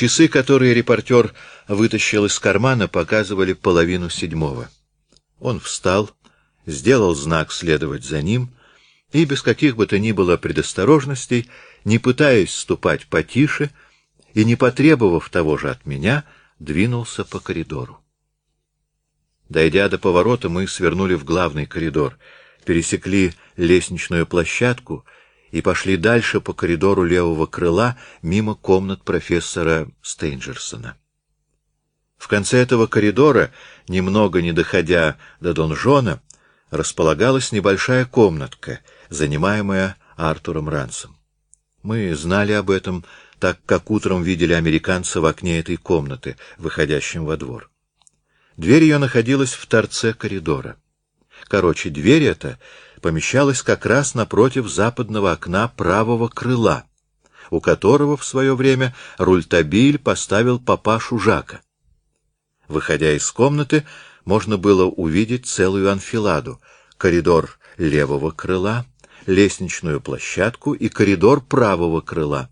Часы, которые репортер вытащил из кармана, показывали половину седьмого. Он встал, сделал знак следовать за ним и, без каких бы то ни было предосторожностей, не пытаясь ступать потише и не потребовав того же от меня, двинулся по коридору. Дойдя до поворота, мы свернули в главный коридор, пересекли лестничную площадку и пошли дальше по коридору левого крыла мимо комнат профессора Стейнджерсона. В конце этого коридора, немного не доходя до донжона, располагалась небольшая комнатка, занимаемая Артуром Рансом. Мы знали об этом, так как утром видели американца в окне этой комнаты, выходящем во двор. Дверь ее находилась в торце коридора. Короче, дверь эта помещалась как раз напротив западного окна правого крыла, у которого в свое время Рультабиль поставил папашу Жака. Выходя из комнаты, можно было увидеть целую анфиладу, коридор левого крыла, лестничную площадку и коридор правого крыла,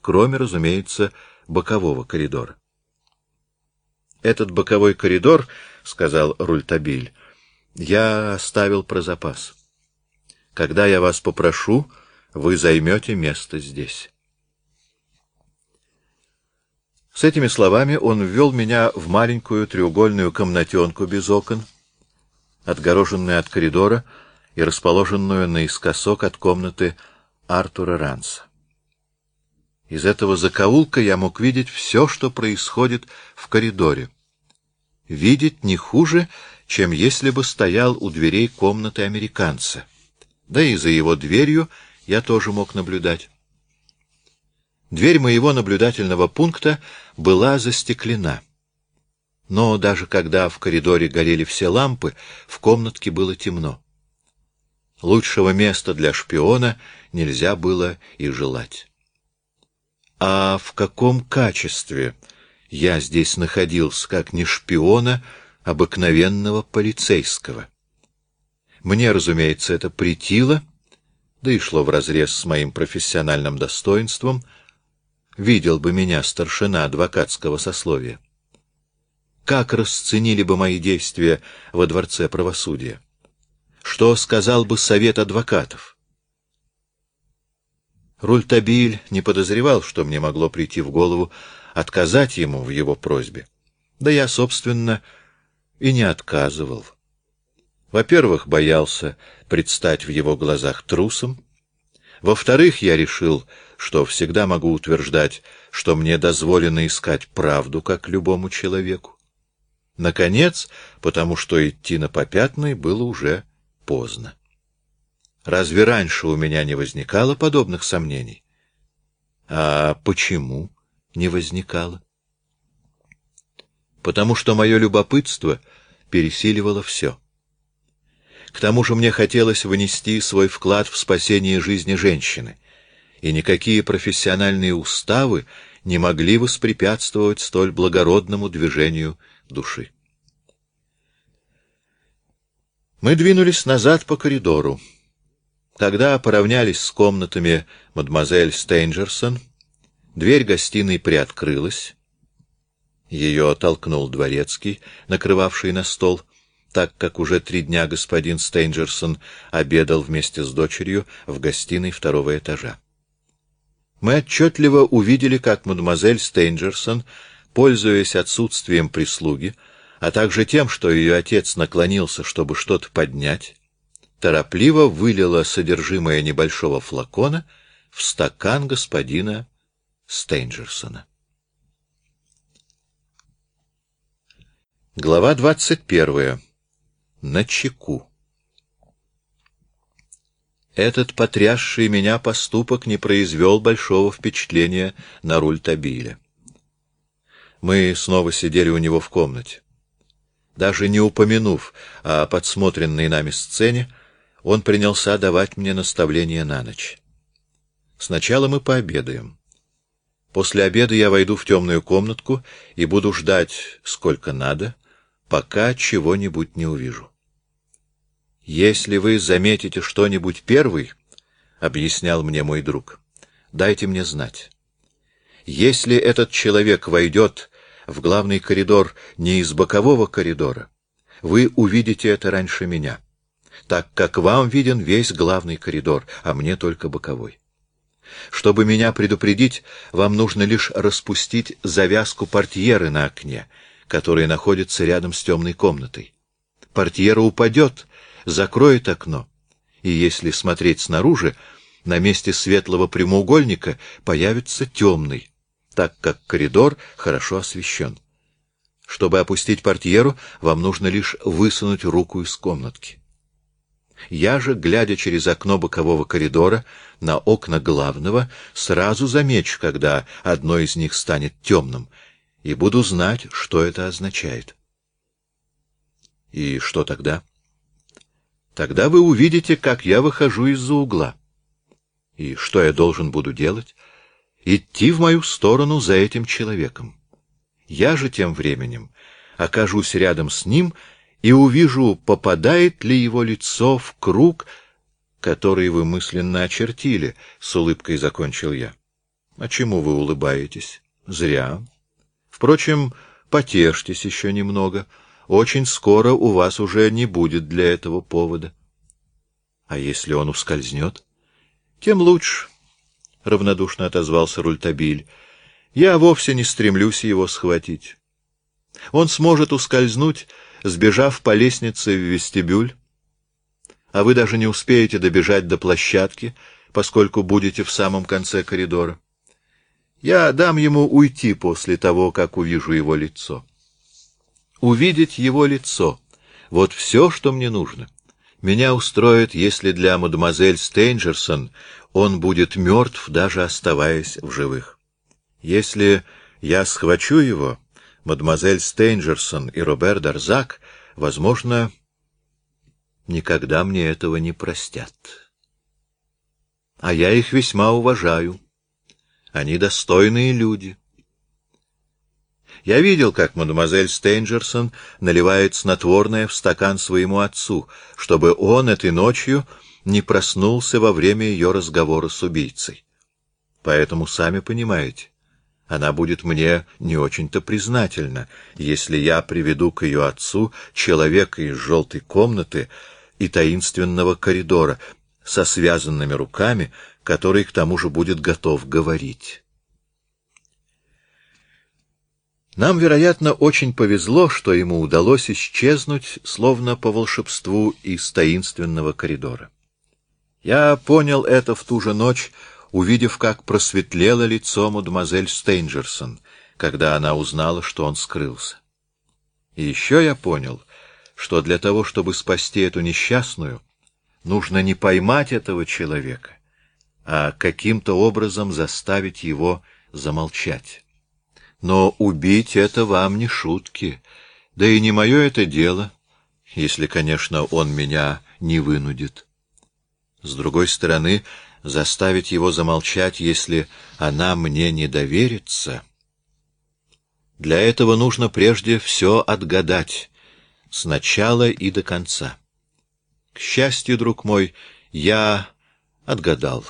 кроме, разумеется, бокового коридора. «Этот боковой коридор, — сказал Рультабиль, — я оставил про запас. Когда я вас попрошу, вы займете место здесь». С этими словами он ввел меня в маленькую треугольную комнатенку без окон, отгороженную от коридора и расположенную наискосок от комнаты Артура Ранса. Из этого закоулка я мог видеть все, что происходит в коридоре. Видеть не хуже, чем если бы стоял у дверей комнаты американца. Да и за его дверью я тоже мог наблюдать. Дверь моего наблюдательного пункта была застеклена. Но даже когда в коридоре горели все лампы, в комнатке было темно. Лучшего места для шпиона нельзя было и желать. А в каком качестве я здесь находился, как не шпиона, обыкновенного полицейского? Мне, разумеется, это притило, да и шло вразрез с моим профессиональным достоинством — видел бы меня старшина адвокатского сословия? Как расценили бы мои действия во Дворце правосудия? Что сказал бы совет адвокатов? Рультабиль не подозревал, что мне могло прийти в голову отказать ему в его просьбе. Да я, собственно, и не отказывал. Во-первых, боялся предстать в его глазах трусом. Во-вторых, я решил, что всегда могу утверждать, что мне дозволено искать правду, как любому человеку. Наконец, потому что идти на попятный было уже поздно. Разве раньше у меня не возникало подобных сомнений? А почему не возникало? Потому что мое любопытство пересиливало все. К тому же мне хотелось внести свой вклад в спасение жизни женщины — и никакие профессиональные уставы не могли воспрепятствовать столь благородному движению души. Мы двинулись назад по коридору. Когда поравнялись с комнатами мадемуазель Стейнджерсон, дверь гостиной приоткрылась. Ее толкнул дворецкий, накрывавший на стол, так как уже три дня господин Стейнджерсон обедал вместе с дочерью в гостиной второго этажа мы отчетливо увидели, как мадемуазель Стейнджерсон, пользуясь отсутствием прислуги, а также тем, что ее отец наклонился, чтобы что-то поднять, торопливо вылила содержимое небольшого флакона в стакан господина Стейнджерсона. Глава двадцать первая. На чеку. Этот потрясший меня поступок не произвел большого впечатления на руль Табиля. Мы снова сидели у него в комнате. Даже не упомянув о подсмотренной нами сцене, он принялся давать мне наставления на ночь. Сначала мы пообедаем. После обеда я войду в темную комнатку и буду ждать сколько надо, пока чего-нибудь не увижу. «Если вы заметите что-нибудь первый, — объяснял мне мой друг, — дайте мне знать. Если этот человек войдет в главный коридор не из бокового коридора, вы увидите это раньше меня, так как вам виден весь главный коридор, а мне только боковой. Чтобы меня предупредить, вам нужно лишь распустить завязку портьеры на окне, которая находится рядом с темной комнатой. Портьера упадет, закроет окно, и если смотреть снаружи, на месте светлого прямоугольника появится темный, так как коридор хорошо освещен. Чтобы опустить портьеру, вам нужно лишь высунуть руку из комнатки. Я же, глядя через окно бокового коридора на окна главного, сразу замечу, когда одно из них станет темным, и буду знать, что это означает. И что тогда? Тогда вы увидите, как я выхожу из-за угла. И что я должен буду делать? Идти в мою сторону за этим человеком. Я же тем временем окажусь рядом с ним и увижу, попадает ли его лицо в круг, который вы мысленно очертили, — с улыбкой закончил я. — А чему вы улыбаетесь? — Зря. Впрочем, потешьтесь еще немного. Очень скоро у вас уже не будет для этого повода. — А если он ускользнет? — Тем лучше, — равнодушно отозвался Рультабиль. — Я вовсе не стремлюсь его схватить. Он сможет ускользнуть, сбежав по лестнице в вестибюль, а вы даже не успеете добежать до площадки, поскольку будете в самом конце коридора. Я дам ему уйти после того, как увижу его лицо. Увидеть его лицо — вот все, что мне нужно. Меня устроит, если для мадемуазель Стейнджерсон он будет мертв, даже оставаясь в живых. Если я схвачу его, мадемуазель Стейнджерсон и Робер Дарзак, возможно, никогда мне этого не простят. А я их весьма уважаю. Они достойные люди. Я видел, как мадемуазель Стейнджерсон наливает снотворное в стакан своему отцу, чтобы он этой ночью не проснулся во время ее разговора с убийцей. Поэтому, сами понимаете, она будет мне не очень-то признательна, если я приведу к ее отцу человека из желтой комнаты и таинственного коридора со связанными руками, который к тому же будет готов говорить. Нам, вероятно, очень повезло, что ему удалось исчезнуть, словно по волшебству, из таинственного коридора. Я понял это в ту же ночь, увидев, как просветлело лицо мадемуазель Стейнджерсон, когда она узнала, что он скрылся. И еще я понял, что для того, чтобы спасти эту несчастную, нужно не поймать этого человека, а каким-то образом заставить его замолчать. Но убить это вам не шутки, да и не мое это дело, если, конечно, он меня не вынудит. С другой стороны, заставить его замолчать, если она мне не доверится. Для этого нужно прежде все отгадать, с начала и до конца. К счастью, друг мой, я отгадал,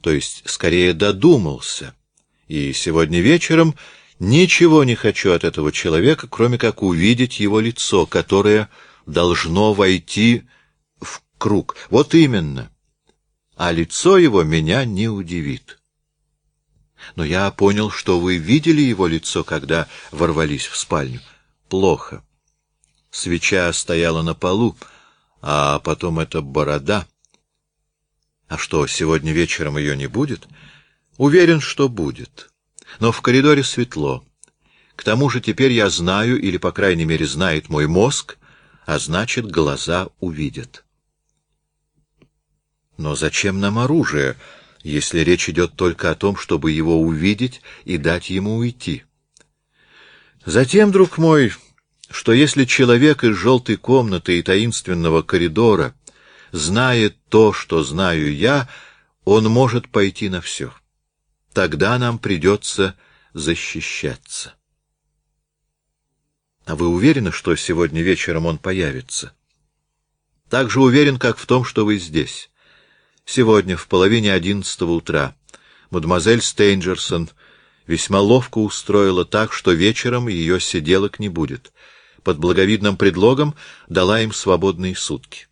то есть, скорее, додумался, и сегодня вечером ничего не хочу от этого человека, кроме как увидеть его лицо, которое должно войти в круг. Вот именно. А лицо его меня не удивит. Но я понял, что вы видели его лицо, когда ворвались в спальню. Плохо. Свеча стояла на полу, а потом эта борода. А что, сегодня вечером ее не будет? Уверен, что будет. Но в коридоре светло. К тому же теперь я знаю, или, по крайней мере, знает мой мозг, а значит, глаза увидят. Но зачем нам оружие, если речь идет только о том, чтобы его увидеть и дать ему уйти? Затем, друг мой, что если человек из желтой комнаты и таинственного коридора знает то, что знаю я, он может пойти на все. Тогда нам придется защищаться. А вы уверены, что сегодня вечером он появится? Так же уверен, как в том, что вы здесь. Сегодня, в половине одиннадцатого утра, мадемуазель Стейнджерсон весьма ловко устроила так, что вечером ее сиделок не будет. Под благовидным предлогом дала им свободные сутки.